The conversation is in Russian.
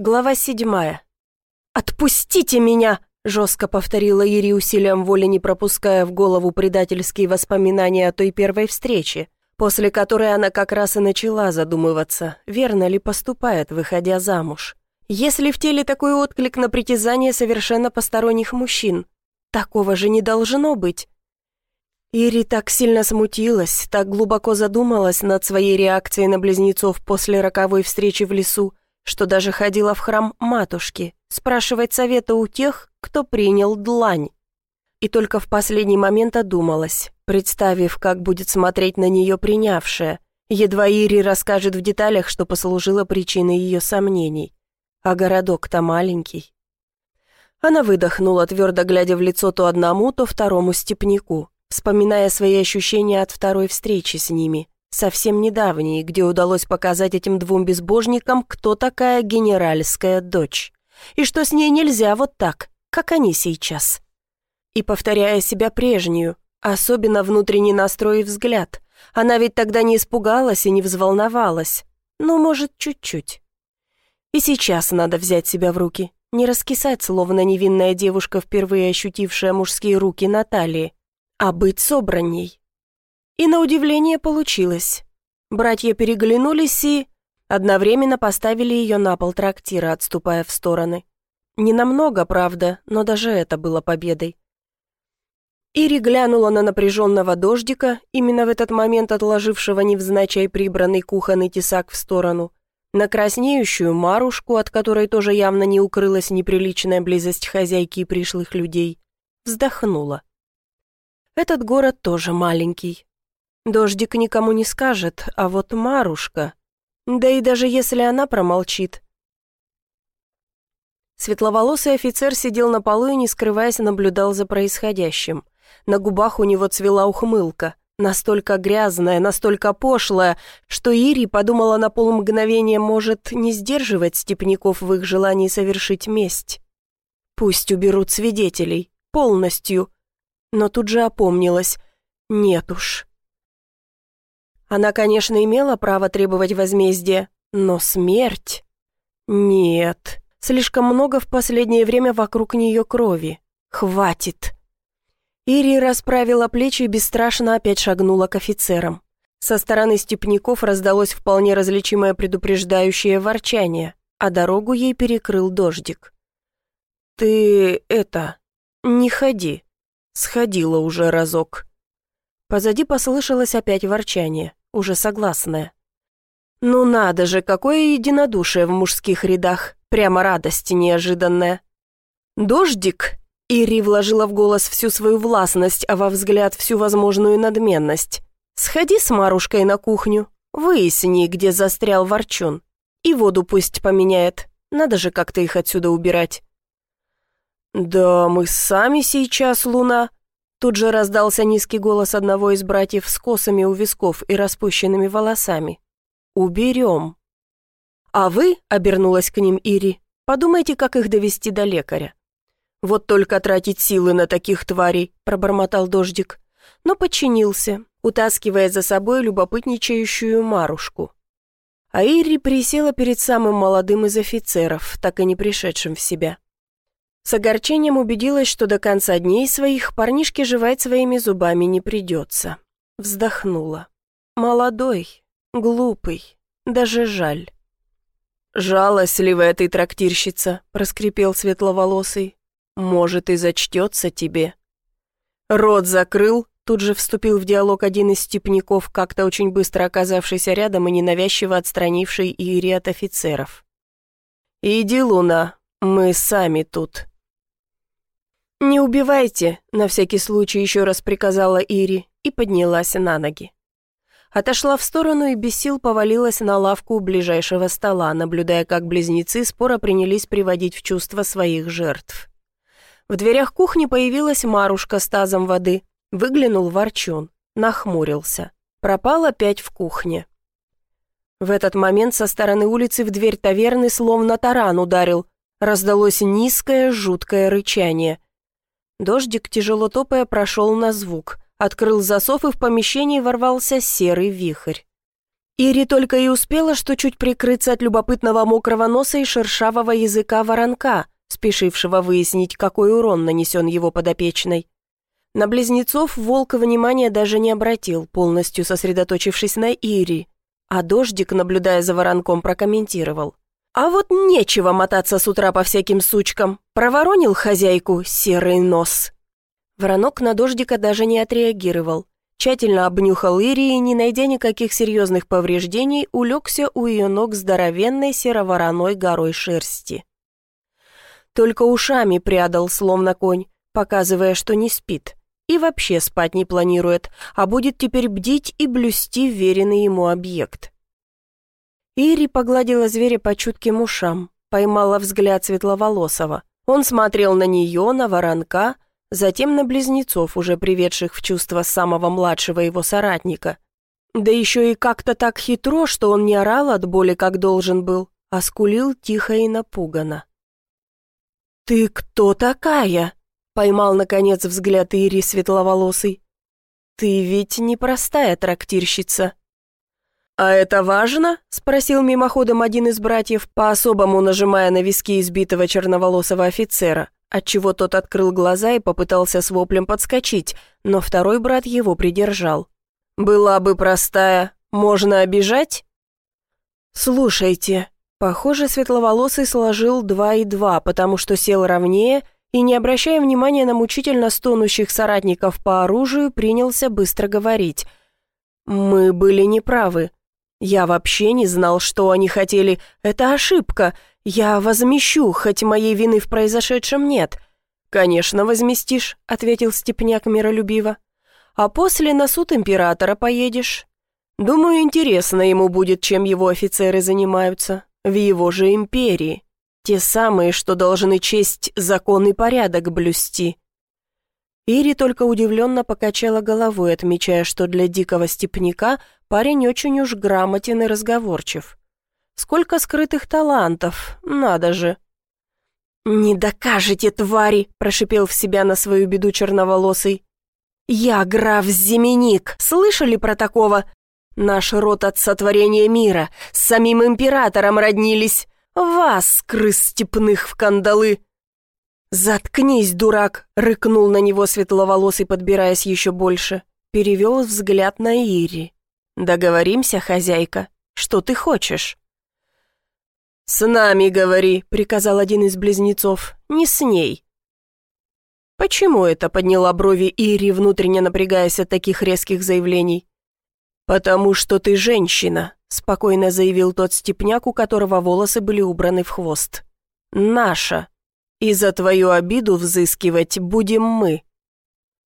Глава седьмая. «Отпустите меня!» — жестко повторила Ири усилием воли, не пропуская в голову предательские воспоминания о той первой встрече, после которой она как раз и начала задумываться, верно ли поступает, выходя замуж. Если в теле такой отклик на притязание совершенно посторонних мужчин, такого же не должно быть. Ири так сильно смутилась, так глубоко задумалась над своей реакцией на близнецов после роковой встречи в лесу, что даже ходила в храм матушки, спрашивать совета у тех, кто принял длань. И только в последний момент одумалась, представив, как будет смотреть на нее принявшая. Едва Ири расскажет в деталях, что послужило причиной ее сомнений. А городок-то маленький. Она выдохнула, твердо глядя в лицо то одному, то второму степняку, вспоминая свои ощущения от второй встречи с ними, совсем недавней, где удалось показать этим двум безбожникам, кто такая генеральская дочь, и что с ней нельзя вот так, как они сейчас. И повторяя себя прежнюю, особенно внутренний настрой и взгляд, она ведь тогда не испугалась и не взволновалась, ну, может, чуть-чуть. И сейчас надо взять себя в руки, не раскисать, словно невинная девушка, впервые ощутившая мужские руки Натальи, а быть собранней, и на удивление получилось. Братья переглянулись и одновременно поставили ее на пол трактира, отступая в стороны. Не намного, правда, но даже это было победой. Ири глянула на напряженного дождика, именно в этот момент отложившего невзначай прибранный кухонный тесак в сторону, на краснеющую Марушку, от которой тоже явно не укрылась неприличная близость хозяйки и пришлых людей, вздохнула. Этот город тоже маленький, Дождик никому не скажет, а вот Марушка... Да и даже если она промолчит... Светловолосый офицер сидел на полу и, не скрываясь, наблюдал за происходящим. На губах у него цвела ухмылка, настолько грязная, настолько пошлая, что Ири подумала на полмгновения, может, не сдерживать степняков в их желании совершить месть. Пусть уберут свидетелей, полностью. Но тут же опомнилась. Нет уж, она, конечно, имела право требовать возмездия, но смерть... Нет, слишком много в последнее время вокруг нее крови. Хватит. Ири расправила плечи и бесстрашно опять шагнула к офицерам. Со стороны степняков раздалось вполне различимое предупреждающее ворчание, а дорогу ей перекрыл дождик. «Ты это... не ходи. Сходила уже разок». Позади послышалось опять ворчание уже согласная. «Ну надо же, какое единодушие в мужских рядах, прямо радость неожиданная». «Дождик?» Ири вложила в голос всю свою властность, а во взгляд всю возможную надменность. «Сходи с Марушкой на кухню, выясни, где застрял ворчун, и воду пусть поменяет, надо же как-то их отсюда убирать». «Да мы сами сейчас, Луна», Тут же раздался низкий голос одного из братьев с косами у висков и распущенными волосами. «Уберем». «А вы», — обернулась к ним Ири, — «подумайте, как их довести до лекаря». «Вот только тратить силы на таких тварей», — пробормотал дождик, но подчинился, утаскивая за собой любопытничающую Марушку. А Ири присела перед самым молодым из офицеров, так и не пришедшим в себя. С огорчением убедилась, что до конца дней своих парнишке жевать своими зубами не придется. Вздохнула. Молодой, глупый, даже жаль. «Жалостливая ты, трактирщица», — проскрипел светловолосый. «Может, и зачтется тебе». Рот закрыл, тут же вступил в диалог один из степняков, как-то очень быстро оказавшийся рядом и ненавязчиво отстранивший Ири от офицеров. «Иди, Луна, мы сами тут». «Не убивайте», — на всякий случай еще раз приказала Ири и поднялась на ноги. Отошла в сторону и без сил повалилась на лавку у ближайшего стола, наблюдая, как близнецы споро принялись приводить в чувство своих жертв. В дверях кухни появилась Марушка с тазом воды. Выглянул ворчун, нахмурился. Пропал опять в кухне. В этот момент со стороны улицы в дверь таверны словно таран ударил. Раздалось низкое, жуткое рычание — Дождик, тяжело топая, прошел на звук, открыл засов, и в помещении ворвался серый вихрь. Ири только и успела, что чуть прикрыться от любопытного мокрого носа и шершавого языка воронка, спешившего выяснить, какой урон нанесен его подопечной. На близнецов волк внимания даже не обратил, полностью сосредоточившись на Ири, а дождик, наблюдая за воронком, прокомментировал. «А вот нечего мотаться с утра по всяким сучкам. Проворонил хозяйку серый нос». Воронок на дождика даже не отреагировал. Тщательно обнюхал Ири и, не найдя никаких серьезных повреждений, улегся у ее ног здоровенной серовороной горой шерсти. Только ушами прядал, словно конь, показывая, что не спит. И вообще спать не планирует, а будет теперь бдить и блюсти веренный ему объект. Ири погладила зверя по чутким ушам, поймала взгляд светловолосого. Он смотрел на нее, на воронка, затем на близнецов, уже приведших в чувство самого младшего его соратника. Да еще и как-то так хитро, что он не орал от боли, как должен был, а скулил тихо и напуганно. «Ты кто такая?» — поймал, наконец, взгляд Ири светловолосый. «Ты ведь непростая трактирщица». «А это важно?» — спросил мимоходом один из братьев, по-особому нажимая на виски избитого черноволосого офицера отчего тот открыл глаза и попытался с воплем подскочить, но второй брат его придержал. «Была бы простая, можно обижать?» «Слушайте», похоже, светловолосый сложил два и два, потому что сел ровнее и, не обращая внимания на мучительно стонущих соратников по оружию, принялся быстро говорить. «Мы были неправы. Я вообще не знал, что они хотели. Это ошибка. «Я возмещу, хоть моей вины в произошедшем нет». «Конечно, возместишь», — ответил Степняк миролюбиво. «А после на суд императора поедешь. Думаю, интересно ему будет, чем его офицеры занимаются. В его же империи. Те самые, что должны честь, закон и порядок блюсти». Ири только удивленно покачала головой, отмечая, что для дикого степняка парень очень уж грамотен и разговорчив. Сколько скрытых талантов, надо же!» «Не докажете, твари!» – прошипел в себя на свою беду черноволосый. «Я граф Зименик, слышали про такого? Наш род от сотворения мира, с самим императором роднились. Вас, крыс степных в кандалы!» «Заткнись, дурак!» — рыкнул на него светловолосый, подбираясь еще больше. Перевел взгляд на Ири. «Договоримся, хозяйка? Что ты хочешь?» «С нами говори», — приказал один из близнецов, — «не с ней». «Почему это?» — подняла брови Ири, внутренне напрягаясь от таких резких заявлений. «Потому что ты женщина», — спокойно заявил тот степняк, у которого волосы были убраны в хвост. «Наша. И за твою обиду взыскивать будем мы».